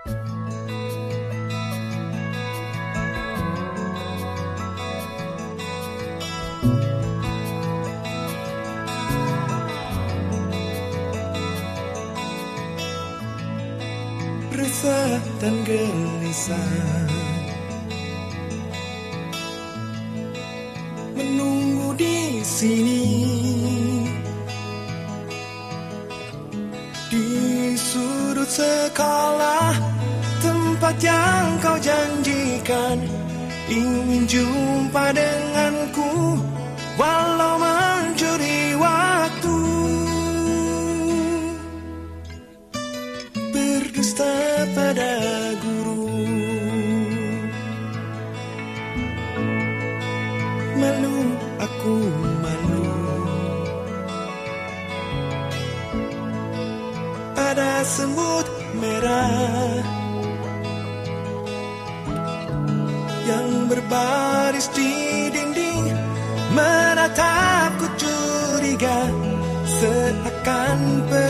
Resah dan gelisah. Menunggu di sini sekolah Tempat yang kau janjikan. Ingin jumpa denganku Walau mencuri waktu. Berdusta pada guru. Malu aku Ada semut merah Yang berbaris di dinding. Menatapku curiga Seakan penuh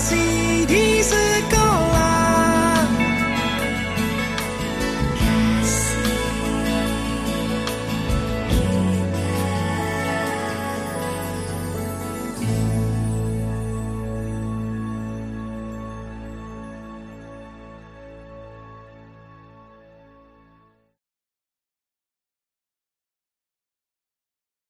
sie